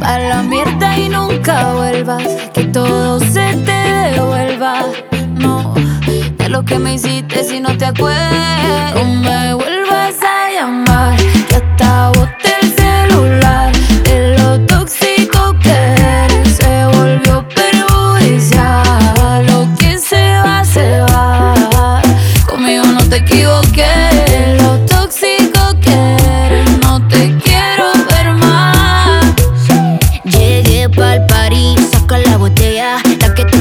نا لوگ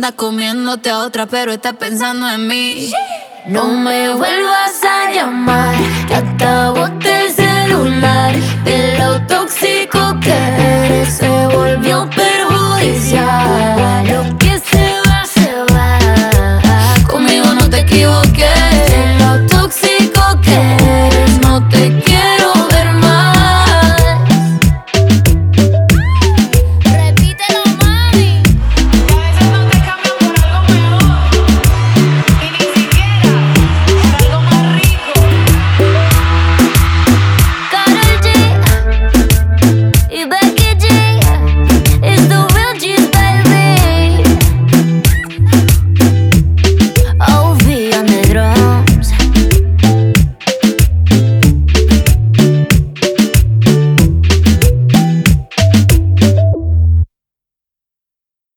پھر